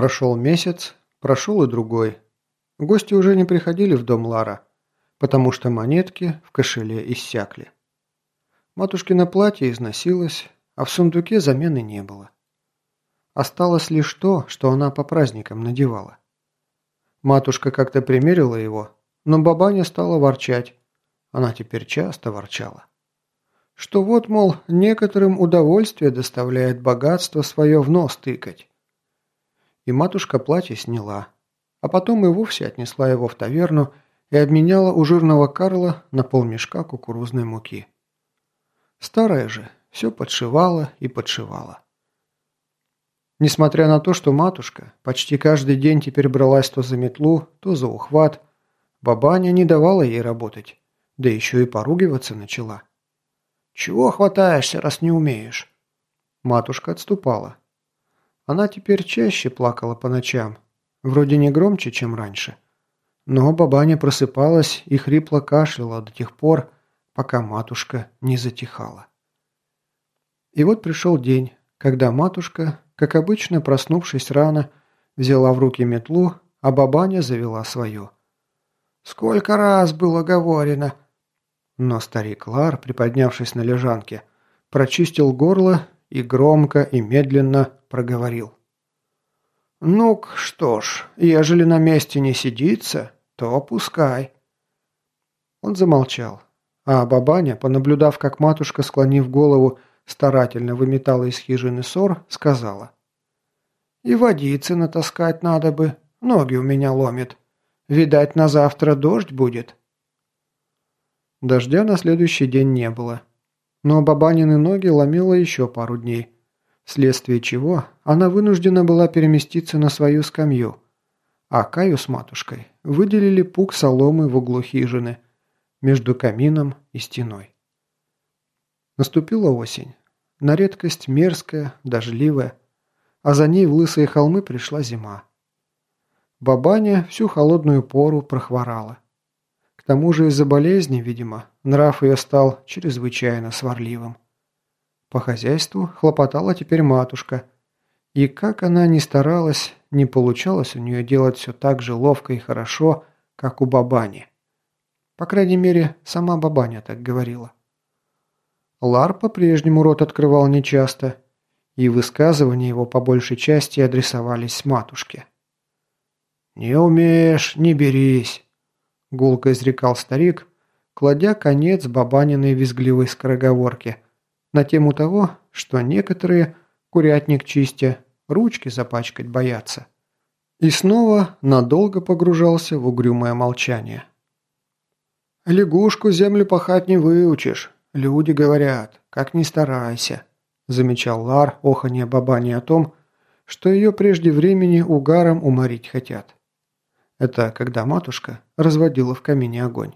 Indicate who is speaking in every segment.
Speaker 1: Прошел месяц, прошел и другой. Гости уже не приходили в дом Лара, потому что монетки в кошеле иссякли. Матушкино платье износилось, а в сундуке замены не было. Осталось лишь то, что она по праздникам надевала. Матушка как-то примерила его, но бабаня стала ворчать. Она теперь часто ворчала. Что вот, мол, некоторым удовольствие доставляет богатство свое в нос тыкать. И матушка платье сняла, а потом и вовсе отнесла его в таверну и обменяла у жирного Карла на полмешка кукурузной муки. Старая же все подшивала и подшивала. Несмотря на то, что матушка почти каждый день теперь бралась то за метлу, то за ухват, бабаня не давала ей работать, да еще и поругиваться начала. «Чего хватаешься, раз не умеешь?» Матушка отступала. Она теперь чаще плакала по ночам, вроде не громче, чем раньше. Но бабаня просыпалась и хрипло кашляла до тех пор, пока матушка не затихала. И вот пришел день, когда матушка, как обычно проснувшись рано, взяла в руки метлу, а бабаня завела свое. «Сколько раз было говорено!» Но старик Лар, приподнявшись на лежанке, прочистил горло и громко и медленно проговорил. «Ну-ка, что ж, ежели на месте не сидится, то опускай». Он замолчал, а бабаня, понаблюдав, как матушка, склонив голову, старательно выметала из хижины ссор, сказала. «И водицы натаскать надо бы, ноги у меня ломит. Видать, на завтра дождь будет». Дождя на следующий день не было. Но бабанины ноги ломило еще пару дней, вследствие чего она вынуждена была переместиться на свою скамью, а Каю с матушкой выделили пук соломы в углу хижины, между камином и стеной. Наступила осень, на редкость мерзкая, дождливая, а за ней в лысые холмы пришла зима. Бабаня всю холодную пору прохворала. К тому же из-за болезни, видимо, нрав ее стал чрезвычайно сварливым. По хозяйству хлопотала теперь матушка, и как она ни старалась, не получалось у нее делать все так же ловко и хорошо, как у бабани. По крайней мере, сама бабаня так говорила. Лар по-прежнему рот открывал нечасто, и высказывания его по большей части адресовались матушке. «Не умеешь, не берись», – гулко изрекал старик, кладя конец бабаниной визгливой скороговорке на тему того, что некоторые, курятник чистя, ручки запачкать боятся. И снова надолго погружался в угрюмое молчание. «Лягушку землю пахать не выучишь, люди говорят, как ни старайся», замечал Лар, оханье бабани о том, что ее прежде времени угаром уморить хотят. Это когда матушка разводила в камине огонь.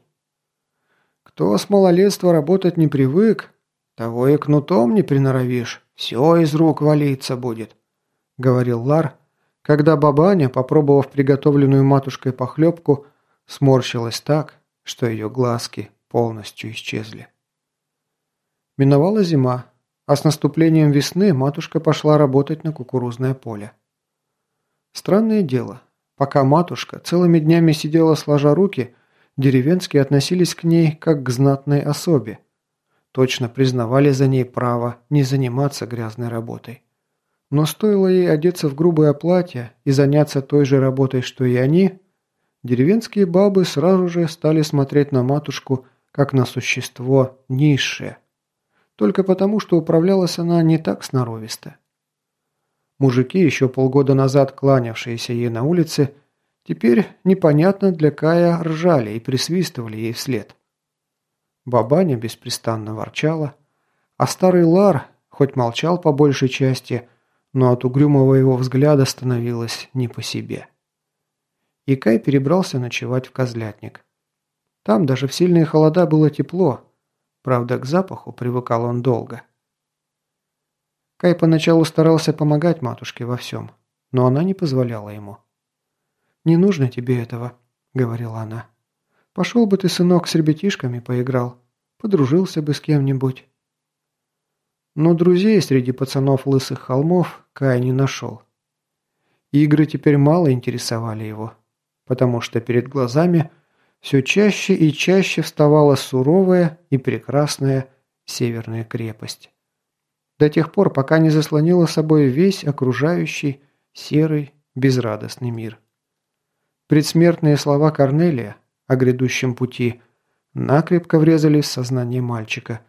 Speaker 1: Кто с малолетства работать не привык, того и кнутом не приноровишь, все из рук валиться будет», — говорил Лар, когда бабаня, попробовав приготовленную матушкой похлебку, сморщилась так, что ее глазки полностью исчезли. Миновала зима, а с наступлением весны матушка пошла работать на кукурузное поле. Странное дело, Пока матушка целыми днями сидела сложа руки, деревенские относились к ней как к знатной особе. Точно признавали за ней право не заниматься грязной работой. Но стоило ей одеться в грубое платье и заняться той же работой, что и они, деревенские бабы сразу же стали смотреть на матушку как на существо низшее. Только потому, что управлялась она не так сноровисто. Мужики, еще полгода назад кланявшиеся ей на улице, теперь непонятно для Кая ржали и присвистывали ей вслед. Бабаня беспрестанно ворчала, а старый Лар, хоть молчал по большей части, но от угрюмого его взгляда становилось не по себе. И Кай перебрался ночевать в козлятник. Там даже в сильные холода было тепло, правда, к запаху привыкал он долго. Кай поначалу старался помогать матушке во всем, но она не позволяла ему. «Не нужно тебе этого», — говорила она. «Пошел бы ты, сынок, с ребятишками поиграл, подружился бы с кем-нибудь». Но друзей среди пацанов лысых холмов Кай не нашел. Игры теперь мало интересовали его, потому что перед глазами все чаще и чаще вставала суровая и прекрасная северная крепость. До тех пор, пока не заслонила собой весь окружающий серый безрадостный мир. Предсмертные слова Корнелия о грядущем пути накрепко врезались в сознание мальчика.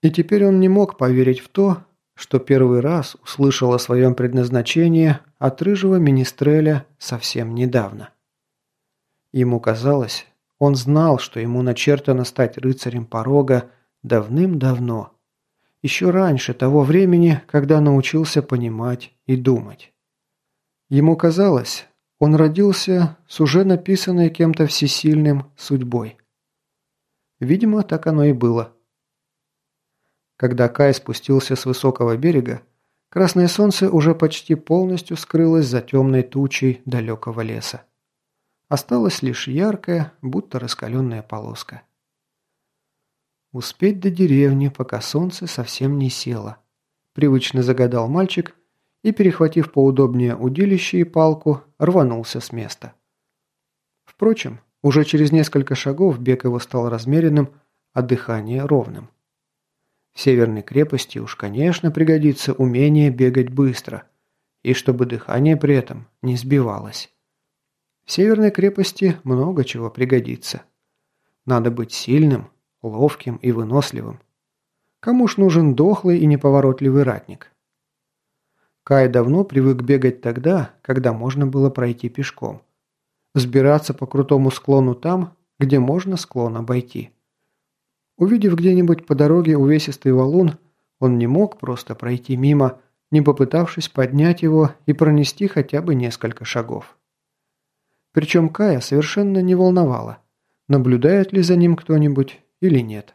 Speaker 1: И теперь он не мог поверить в то, что первый раз услышал о своем предназначении от рыжего министреля совсем недавно. Ему казалось, он знал, что ему начертано стать рыцарем порога давным-давно, еще раньше того времени, когда научился понимать и думать. Ему казалось, он родился с уже написанной кем-то всесильным судьбой. Видимо, так оно и было. Когда Кай спустился с высокого берега, красное солнце уже почти полностью скрылось за темной тучей далекого леса. Осталась лишь яркая, будто раскаленная полоска. Успеть до деревни, пока солнце совсем не село. Привычно загадал мальчик и, перехватив поудобнее удилище и палку, рванулся с места. Впрочем, уже через несколько шагов бег его стал размеренным, а дыхание ровным. В северной крепости уж, конечно, пригодится умение бегать быстро, и чтобы дыхание при этом не сбивалось. В северной крепости много чего пригодится. Надо быть сильным, ловким и выносливым. Кому ж нужен дохлый и неповоротливый ратник? Кай давно привык бегать тогда, когда можно было пройти пешком. Сбираться по крутому склону там, где можно склон обойти. Увидев где-нибудь по дороге увесистый валун, он не мог просто пройти мимо, не попытавшись поднять его и пронести хотя бы несколько шагов. Причем Кая совершенно не волновало, наблюдает ли за ним кто-нибудь или нет.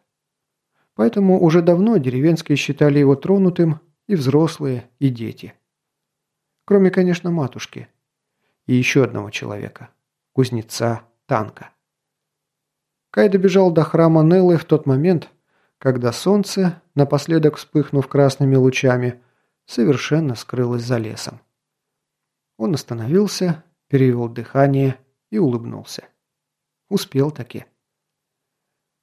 Speaker 1: Поэтому уже давно деревенские считали его тронутым и взрослые, и дети. Кроме, конечно, матушки. И еще одного человека. Кузнеца танка. Кай добежал до храма Неллы в тот момент, когда солнце, напоследок вспыхнув красными лучами, совершенно скрылось за лесом. Он остановился, перевел дыхание и улыбнулся. Успел таки.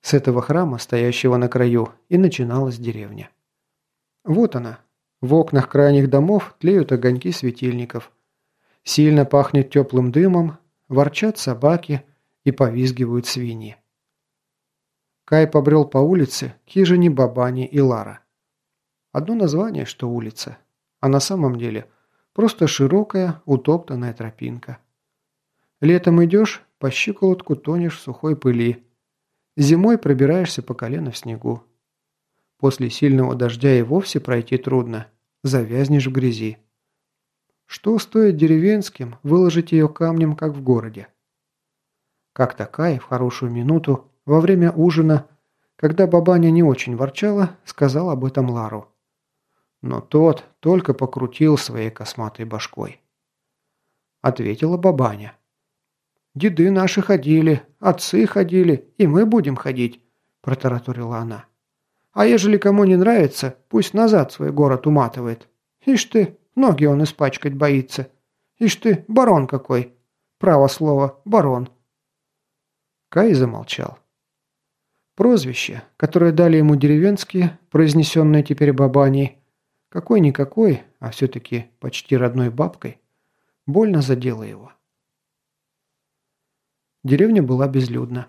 Speaker 1: С этого храма, стоящего на краю, и начиналась деревня. Вот она, в окнах крайних домов тлеют огоньки светильников. Сильно пахнет теплым дымом, ворчат собаки и повизгивают свиньи. Кай побрел по улице к хижине Бабани и Лара. Одно название, что улица, а на самом деле просто широкая, утоптанная тропинка. Летом идешь, по щиколотку тонешь в сухой пыли. Зимой пробираешься по колено в снегу. После сильного дождя и вовсе пройти трудно. Завязнешь в грязи. Что стоит деревенским выложить ее камнем, как в городе? Как такая в хорошую минуту, во время ужина, когда бабаня не очень ворчала, сказал об этом Лару. Но тот только покрутил своей косматой башкой. Ответила бабаня. «Деды наши ходили, отцы ходили, и мы будем ходить», – протараторила она. А ежели кому не нравится, пусть назад свой город уматывает. Ишь ты, ноги он испачкать боится. Ишь ты, барон какой. Право слово, барон. Кай замолчал. Прозвище, которое дали ему деревенские, произнесенное теперь бабаней, какой-никакой, а все-таки почти родной бабкой, больно задело его. Деревня была безлюдна.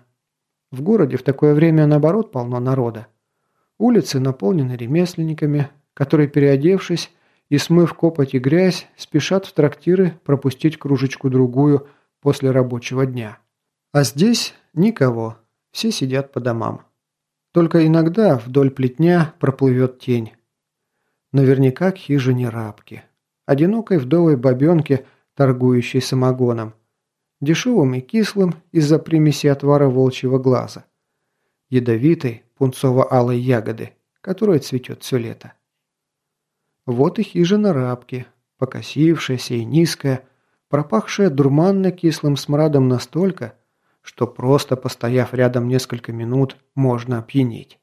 Speaker 1: В городе в такое время, наоборот, полно народа. Улицы наполнены ремесленниками, которые, переодевшись и смыв копоть и грязь, спешат в трактиры пропустить кружечку-другую после рабочего дня. А здесь никого, все сидят по домам. Только иногда вдоль плетня проплывет тень. Наверняка к хижине рабки. Одинокой вдовой бабенке, торгующей самогоном. Дешевым и кислым из-за примеси отвара волчьего глаза. Ядовитой, пунцово-алой ягоды, которая цветет все лето. Вот и хижина рабки, покосившаяся и низкая, пропахшая дурманно-кислым смрадом настолько, что просто постояв рядом несколько минут, можно опьянеть.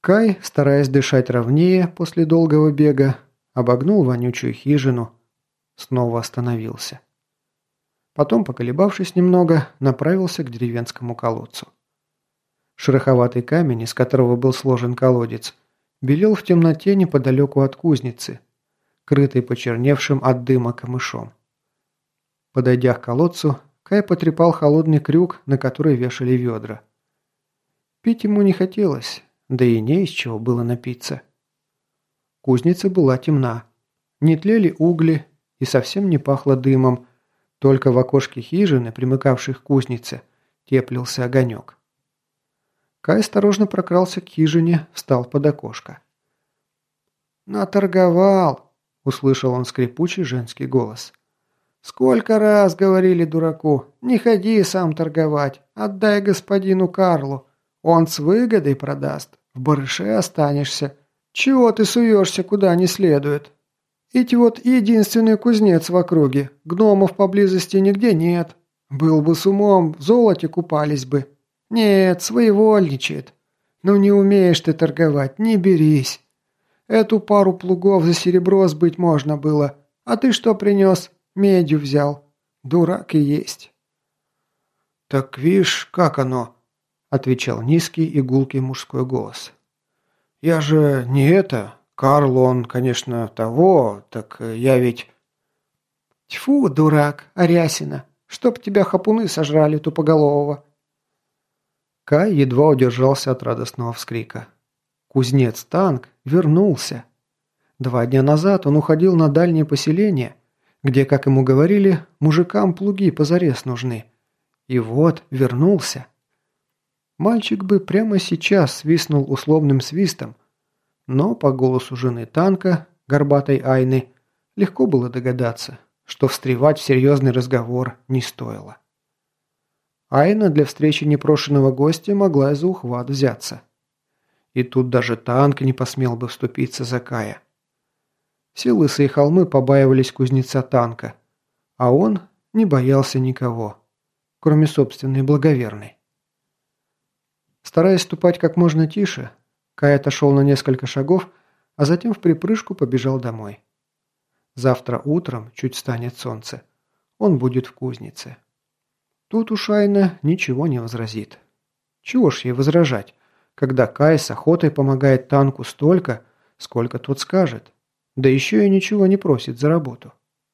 Speaker 1: Кай, стараясь дышать ровнее после долгого бега, обогнул вонючую хижину. снова остановился. Потом, поколебавшись немного, направился к деревенскому колодцу. Шероховатый камень, из которого был сложен колодец, белел в темноте неподалеку от кузницы, крытый почерневшим от дыма камышом. Подойдя к колодцу, Кай потрепал холодный крюк, на который вешали ведра. Пить ему не хотелось, да и не из чего было напиться. Кузница была темна. Не тлели угли и совсем не пахло дымом, только в окошке хижины, примыкавшей к кузнице, теплился огонек. Кай осторожно прокрался к хижине, встал под окошко. «Наторговал!» – услышал он скрипучий женский голос. «Сколько раз говорили дураку, не ходи сам торговать, отдай господину Карлу, он с выгодой продаст, в барыше останешься. Чего ты суешься куда не следует?» Ведь вот единственный кузнец в округе, гномов поблизости нигде нет. Был бы с умом, в золоте купались бы. Нет, своевольничает. Ну не умеешь ты торговать, не берись. Эту пару плугов за серебро сбыть можно было. А ты что принес? Медью взял. Дурак и есть. «Так вишь, как оно?» – отвечал низкий и гулкий мужской голос. «Я же не это, Карл, он, конечно, того, так я ведь...» «Тьфу, дурак, Арясина, чтоб тебя хапуны сожрали тупоголового!» Кай едва удержался от радостного вскрика. Кузнец-танк вернулся. Два дня назад он уходил на дальнее поселение, где, как ему говорили, мужикам плуги позарез нужны. И вот вернулся. Мальчик бы прямо сейчас свистнул условным свистом, но по голосу жены танка, горбатой Айны, легко было догадаться, что встревать в серьезный разговор не стоило. Айна для встречи непрошенного гостя могла за ухват взяться. И тут даже танк не посмел бы вступиться за Кая. Все лысые холмы побаивались кузнеца танка, а он не боялся никого, кроме собственной благоверной. Стараясь ступать как можно тише, Кай отошел на несколько шагов, а затем в припрыжку побежал домой. Завтра утром, чуть станет солнце, он будет в кузнице. Тут у Шайна ничего не возразит. Чего ж ей возражать, когда Кай с охотой помогает танку столько, сколько тот скажет, да еще и ничего не просит за работу.